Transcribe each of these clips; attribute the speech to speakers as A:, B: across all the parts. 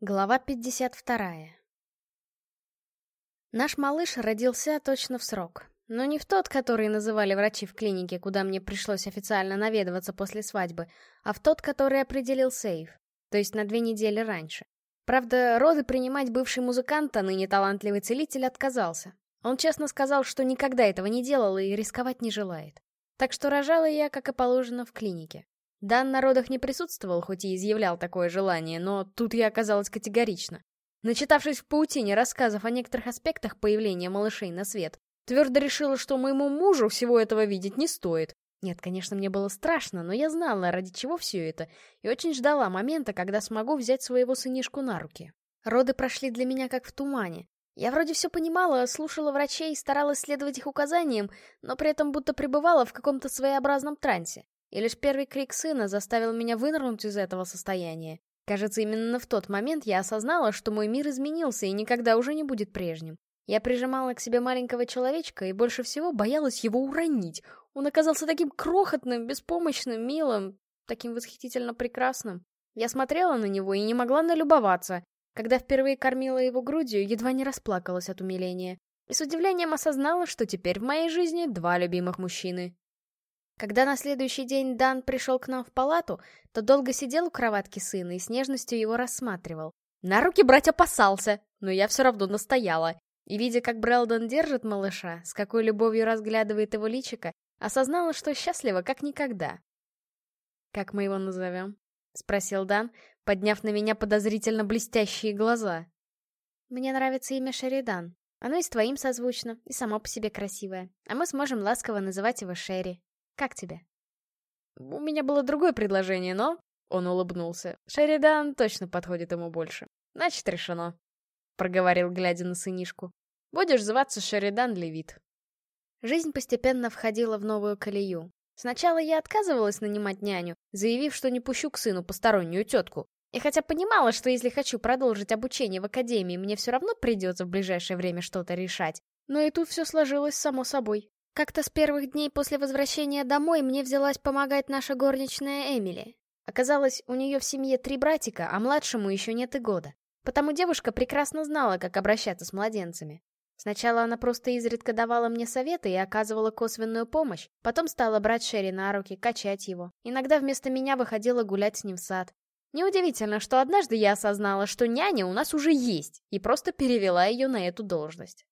A: Глава 52 Наш малыш родился точно в срок. Но не в тот, который называли врачи в клинике, куда мне пришлось официально наведываться после свадьбы, а в тот, который определил Сейф, то есть на две недели раньше. Правда, роды принимать бывший музыкант, а ныне талантливый целитель, отказался. Он честно сказал, что никогда этого не делал и рисковать не желает. Так что рожала я, как и положено, в клинике. Дан на родах не присутствовал, хоть и изъявлял такое желание, но тут я оказалась категорично. Начитавшись в паутине рассказов о некоторых аспектах появления малышей на свет, твердо решила, что моему мужу всего этого видеть не стоит. Нет, конечно, мне было страшно, но я знала, ради чего все это, и очень ждала момента, когда смогу взять своего сынишку на руки. Роды прошли для меня как в тумане. Я вроде все понимала, слушала врачей, старалась следовать их указаниям, но при этом будто пребывала в каком-то своеобразном трансе. И лишь первый крик сына заставил меня вынырнуть из этого состояния. Кажется, именно в тот момент я осознала, что мой мир изменился и никогда уже не будет прежним. Я прижимала к себе маленького человечка и больше всего боялась его уронить. Он оказался таким крохотным, беспомощным, милым, таким восхитительно прекрасным. Я смотрела на него и не могла налюбоваться. Когда впервые кормила его грудью, едва не расплакалась от умиления. И с удивлением осознала, что теперь в моей жизни два любимых мужчины. Когда на следующий день Дан пришел к нам в палату, то долго сидел у кроватки сына и с нежностью его рассматривал. На руки брать опасался, но я все равно настояла. И видя, как Брэлдон держит малыша, с какой любовью разглядывает его личико, осознала, что счастлива как никогда. «Как мы его назовем?» — спросил Дан, подняв на меня подозрительно блестящие глаза. «Мне нравится имя Шеридан. Оно и с твоим созвучно, и само по себе красивое. А мы сможем ласково называть его Шерри. Как тебе?» «У меня было другое предложение, но...» Он улыбнулся. «Шеридан точно подходит ему больше. Значит, решено», — проговорил, глядя на сынишку. «Будешь зваться Шеридан Левит». Жизнь постепенно входила в новую колею. Сначала я отказывалась нанимать няню, заявив, что не пущу к сыну постороннюю тетку. И хотя понимала, что если хочу продолжить обучение в академии, мне все равно придется в ближайшее время что-то решать, но и тут все сложилось само собой. Как-то с первых дней после возвращения домой мне взялась помогать наша горничная Эмили. Оказалось, у нее в семье три братика, а младшему еще нет и года. Потому девушка прекрасно знала, как обращаться с младенцами. Сначала она просто изредка давала мне советы и оказывала косвенную помощь, потом стала брать Шерри на руки, качать его. Иногда вместо меня выходила гулять с ним в сад. Неудивительно, что однажды я осознала, что няня у нас уже есть, и просто перевела ее на эту должность.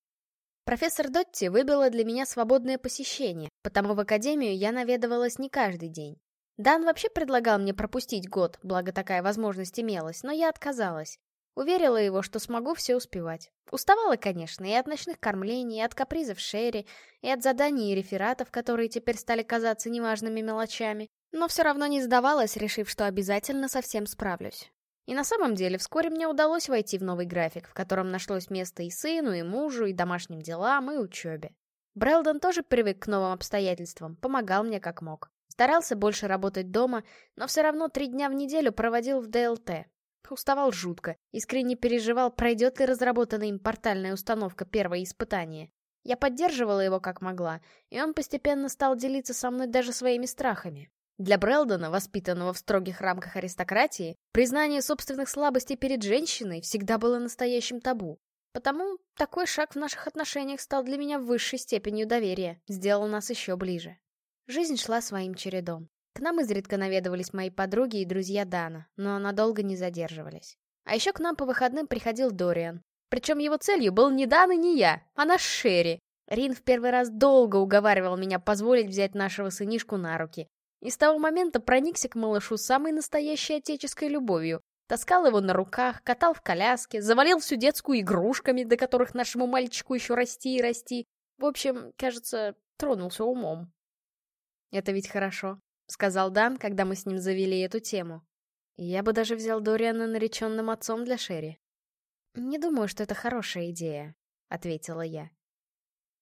A: Профессор Дотти выбила для меня свободное посещение, потому в академию я наведывалась не каждый день. Дан вообще предлагал мне пропустить год, благо такая возможность имелась, но я отказалась. Уверила его, что смогу все успевать. Уставала, конечно, и от ночных кормлений, и от капризов Шерри, и от заданий и рефератов, которые теперь стали казаться неважными мелочами, но все равно не сдавалась, решив, что обязательно со всем справлюсь. И на самом деле вскоре мне удалось войти в новый график, в котором нашлось место и сыну, и мужу, и домашним делам, и учебе. Брэлдон тоже привык к новым обстоятельствам, помогал мне как мог. Старался больше работать дома, но все равно три дня в неделю проводил в ДЛТ. Уставал жутко, искренне переживал, пройдет ли разработанная им портальная установка первое испытание. Я поддерживала его как могла, и он постепенно стал делиться со мной даже своими страхами. Для Брэлдона, воспитанного в строгих рамках аристократии, признание собственных слабостей перед женщиной всегда было настоящим табу. Потому такой шаг в наших отношениях стал для меня высшей степенью доверия, сделал нас еще ближе. Жизнь шла своим чередом. К нам изредка наведывались мои подруги и друзья Дана, но надолго не задерживались. А еще к нам по выходным приходил Дориан. Причем его целью был не Дан и не я, а наш Шерри. Рин в первый раз долго уговаривал меня позволить взять нашего сынишку на руки, и с того момента проникся к малышу самой настоящей отеческой любовью. Таскал его на руках, катал в коляске, завалил всю детскую игрушками, до которых нашему мальчику еще расти и расти. В общем, кажется, тронулся умом. «Это ведь хорошо», — сказал Дан, когда мы с ним завели эту тему. «Я бы даже взял Дориана нареченным отцом для Шерри». «Не думаю, что это хорошая идея», — ответила я.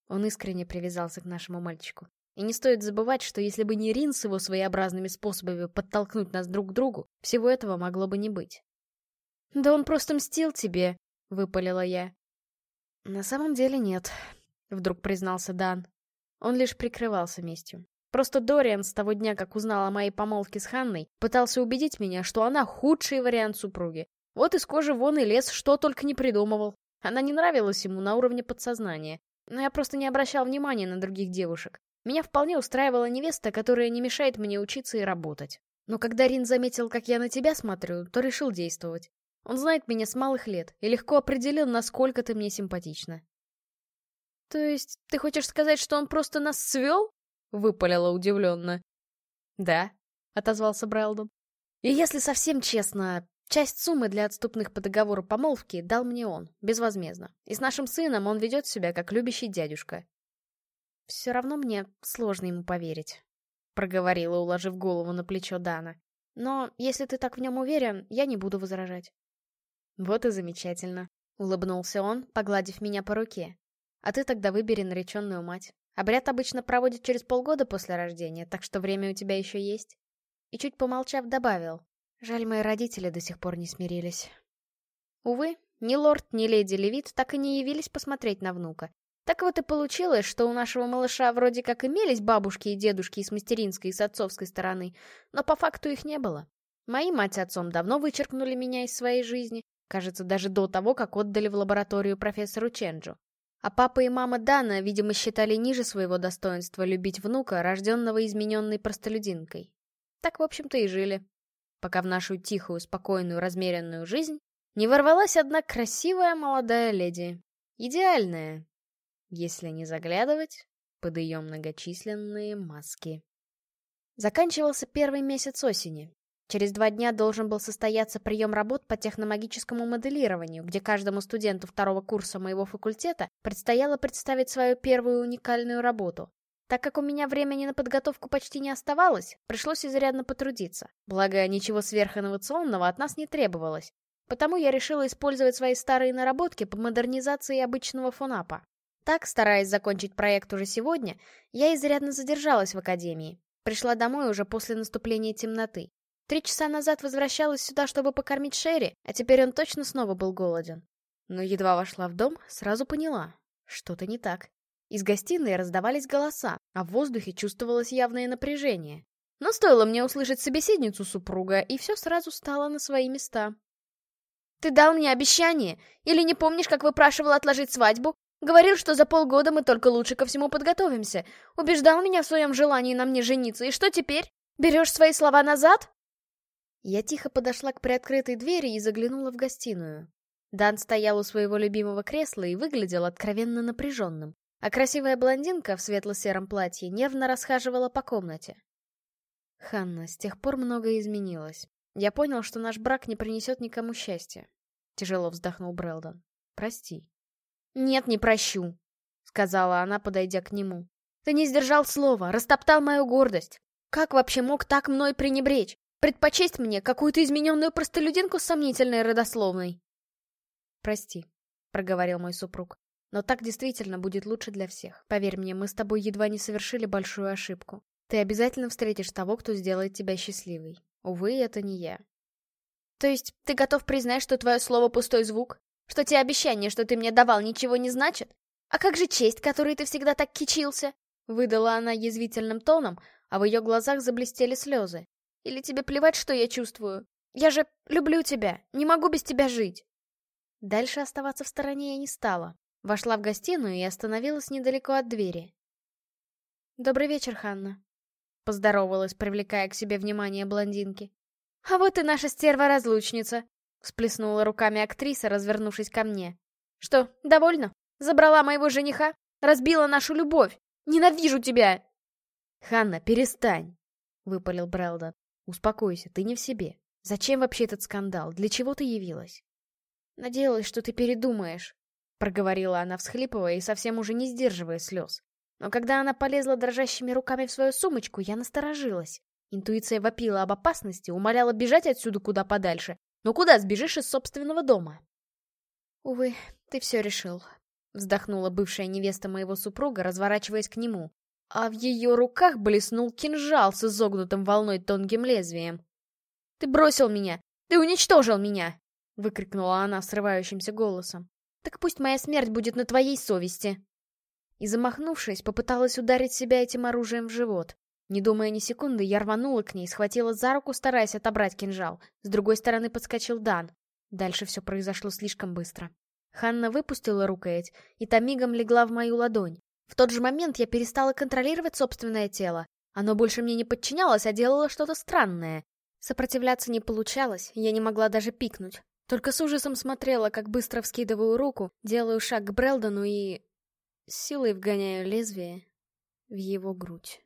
A: Он искренне привязался к нашему мальчику. И не стоит забывать, что если бы не Рин с его своеобразными способами подтолкнуть нас друг к другу, всего этого могло бы не быть. «Да он просто мстил тебе», — выпалила я. «На самом деле нет», — вдруг признался Дан. Он лишь прикрывался местью. Просто Дориан с того дня, как узнал о моей помолвке с Ханной, пытался убедить меня, что она худший вариант супруги. Вот из кожи вон и лес, что только не придумывал. Она не нравилась ему на уровне подсознания. Но я просто не обращал внимания на других девушек. Меня вполне устраивала невеста, которая не мешает мне учиться и работать. Но когда Рин заметил, как я на тебя смотрю, то решил действовать. Он знает меня с малых лет и легко определил, насколько ты мне симпатична. «То есть ты хочешь сказать, что он просто нас свел?» — выпалила удивленно. «Да», — отозвался Брэлдон. «И если совсем честно, часть суммы для отступных по договору помолвки дал мне он, безвозмездно. И с нашим сыном он ведет себя как любящий дядюшка». «Все равно мне сложно ему поверить», — проговорила, уложив голову на плечо Дана. «Но если ты так в нем уверен, я не буду возражать». «Вот и замечательно», — улыбнулся он, погладив меня по руке. «А ты тогда выбери нареченную мать. Обряд обычно проводят через полгода после рождения, так что время у тебя еще есть». И чуть помолчав, добавил. «Жаль, мои родители до сих пор не смирились». Увы, ни лорд, ни леди Левит так и не явились посмотреть на внука. Так вот и получилось, что у нашего малыша вроде как имелись бабушки и дедушки и с мастеринской, и с отцовской стороны, но по факту их не было. Мои мать с отцом давно вычеркнули меня из своей жизни, Кажется, даже до того, как отдали в лабораторию профессору Ченджу. А папа и мама Дана, видимо, считали ниже своего достоинства любить внука, рожденного измененной простолюдинкой. Так, в общем-то, и жили. Пока в нашу тихую, спокойную, размеренную жизнь не ворвалась одна красивая молодая леди. Идеальная, если не заглядывать под ее многочисленные маски. Заканчивался первый месяц осени, Через два дня должен был состояться прием работ по техномагическому моделированию, где каждому студенту второго курса моего факультета предстояло представить свою первую уникальную работу. Так как у меня времени на подготовку почти не оставалось, пришлось изрядно потрудиться. Благо, ничего сверхинновационного от нас не требовалось. Потому я решила использовать свои старые наработки по модернизации обычного фонапа. Так, стараясь закончить проект уже сегодня, я изрядно задержалась в академии. Пришла домой уже после наступления темноты. Три часа назад возвращалась сюда, чтобы покормить Шерри, а теперь он точно снова был голоден. Но едва вошла в дом, сразу поняла. Что-то не так. Из гостиной раздавались голоса, а в воздухе чувствовалось явное напряжение. Но стоило мне услышать собеседницу супруга, и все сразу стало на свои места. «Ты дал мне обещание? Или не помнишь, как выпрашивал отложить свадьбу? Говорил, что за полгода мы только лучше ко всему подготовимся. Убеждал меня в своем желании на мне жениться, и что теперь? Берешь свои слова назад?» Я тихо подошла к приоткрытой двери и заглянула в гостиную. Дан стоял у своего любимого кресла и выглядел откровенно напряженным, а красивая блондинка в светло-сером платье нервно расхаживала по комнате. Ханна, с тех пор многое изменилось. Я понял, что наш брак не принесет никому счастья. Тяжело вздохнул Брэлдон. Прости. Нет, не прощу, сказала она, подойдя к нему. Ты не сдержал слова, растоптал мою гордость. Как вообще мог так мной пренебречь? Предпочесть мне какую-то измененную простолюдинку с сомнительной родословной. «Прости», — проговорил мой супруг, — «но так действительно будет лучше для всех. Поверь мне, мы с тобой едва не совершили большую ошибку. Ты обязательно встретишь того, кто сделает тебя счастливой. Увы, это не я». «То есть ты готов признать, что твое слово пустой звук? Что те обещания, что ты мне давал, ничего не значат? А как же честь, которой ты всегда так кичился?» Выдала она язвительным тоном, а в ее глазах заблестели слезы. Или тебе плевать, что я чувствую? Я же люблю тебя, не могу без тебя жить. Дальше оставаться в стороне я не стала. Вошла в гостиную и остановилась недалеко от двери. «Добрый вечер, Ханна», — поздоровалась, привлекая к себе внимание блондинки. «А вот и наша стерва-разлучница», — всплеснула руками актриса, развернувшись ко мне. «Что, довольна? Забрала моего жениха? Разбила нашу любовь? Ненавижу тебя!» «Ханна, перестань!» — выпалил Брэлдон. Успокойся, ты не в себе. Зачем вообще этот скандал? Для чего ты явилась? Надеялась, что ты передумаешь, проговорила она, всхлипывая и совсем уже не сдерживая слез. Но когда она полезла дрожащими руками в свою сумочку, я насторожилась. Интуиция вопила об опасности, умоляла бежать отсюда куда подальше. Но куда сбежишь из собственного дома? Увы, ты все решил. Вздохнула бывшая невеста моего супруга, разворачиваясь к нему а в ее руках блеснул кинжал с изогнутым волной тонким лезвием. «Ты бросил меня! Ты уничтожил меня!» — выкрикнула она срывающимся голосом. «Так пусть моя смерть будет на твоей совести!» И замахнувшись, попыталась ударить себя этим оружием в живот. Не думая ни секунды, я рванула к ней, схватила за руку, стараясь отобрать кинжал. С другой стороны подскочил Дан. Дальше все произошло слишком быстро. Ханна выпустила рукоять, и та мигом легла в мою ладонь. В тот же момент я перестала контролировать собственное тело. Оно больше мне не подчинялось, а делало что-то странное. Сопротивляться не получалось, я не могла даже пикнуть. Только с ужасом смотрела, как быстро вскидываю руку, делаю шаг к Брелдону и... силой вгоняю лезвие в его грудь.